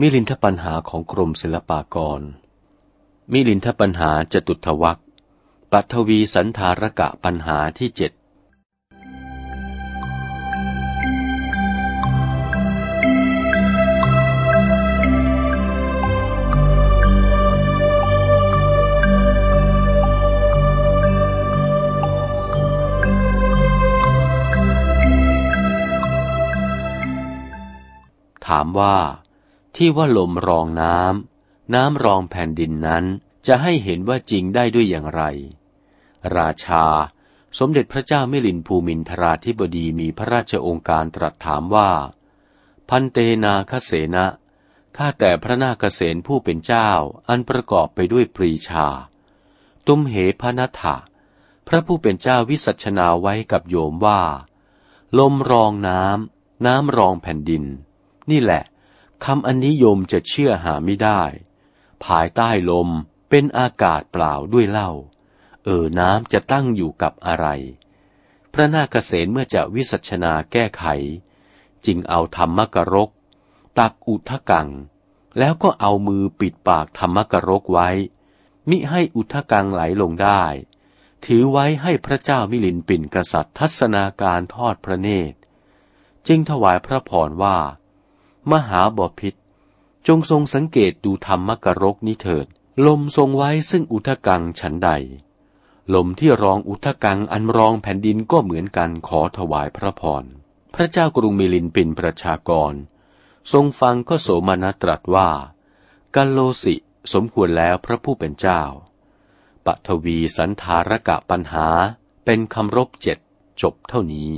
มิลินทปัญหาของกรมศิลปากร มิลินทปัญหาจตุทวักปัทวีสันธารกะปัญหาที่เจ็ดถามว่า ที่ว่าลมรองน้ำ น้ำรองแผ่นดินนั้นจะให้เห็นว่าจริงได้ด้วยอย่างไร ราชา สมเด็จพระเจ้ามิลินภูมินทราธิบดีมีพระราชองค์การตรัสถามว่า พันเตนาคเสนะข้าแต่พระนาคเสนผู้เป็นเจ้าอันประกอบไปด้วยปรีชา ตุมเหพนัทะพระผู้เป็นเจ้าวิสัชนาไว้กับโยมว่า ลมรองน้ำ น้ำรองแผ่นดิน นี่แหละ คำอันนิยมจะเชื่อหาไม่ได้ ภายใต้ลมเป็นอากาศเปล่าด้วยเล่า เออน้ำจะตั้งอยู่กับอะไร พระนาคเษนเมื่อจะวิสัชนาแก้ไข จึงเอาธรรมกรก ตักอุทกัง แล้วก็เอามือปิดปากธรรมกรกไว้ มิให้อุทกังไหลลงได้ ถือไว้ให้พระเจ้ามิลินปินกษัตริย์ทัศนาการทอดพระเนตร จึงถวายพระพรว่า มหาบพิษ จงทรงสังเกตดูธรรมกรกนี้เถิด ลมทรงไว้ซึ่งอุทกังฉันใด ลมที่รองอุทกังอันรองแผ่นดินก็เหมือนกันขอถวายพระพร พระเจ้ากรุงมิลินเป็นประชากร ทรงฟังก็โสมนัตรัสว่ากัลโลสิสมควรแล้วพระผู้เป็นเจ้าปทวีสันธารกะปัญหาเป็นคำรบเจ็ดจบเท่านี้